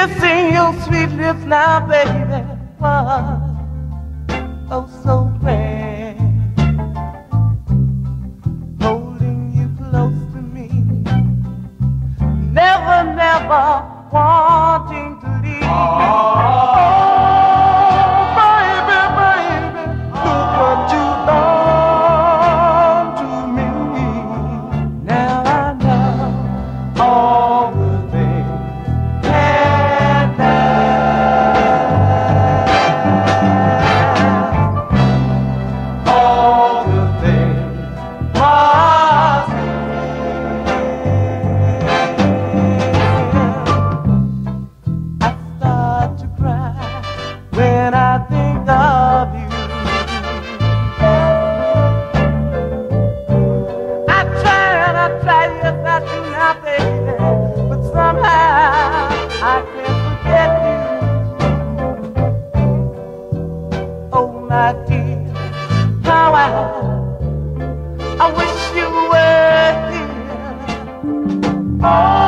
kissing your sweet lips now, baby. What? Oh, my dear, how I, I wish you were here. Oh.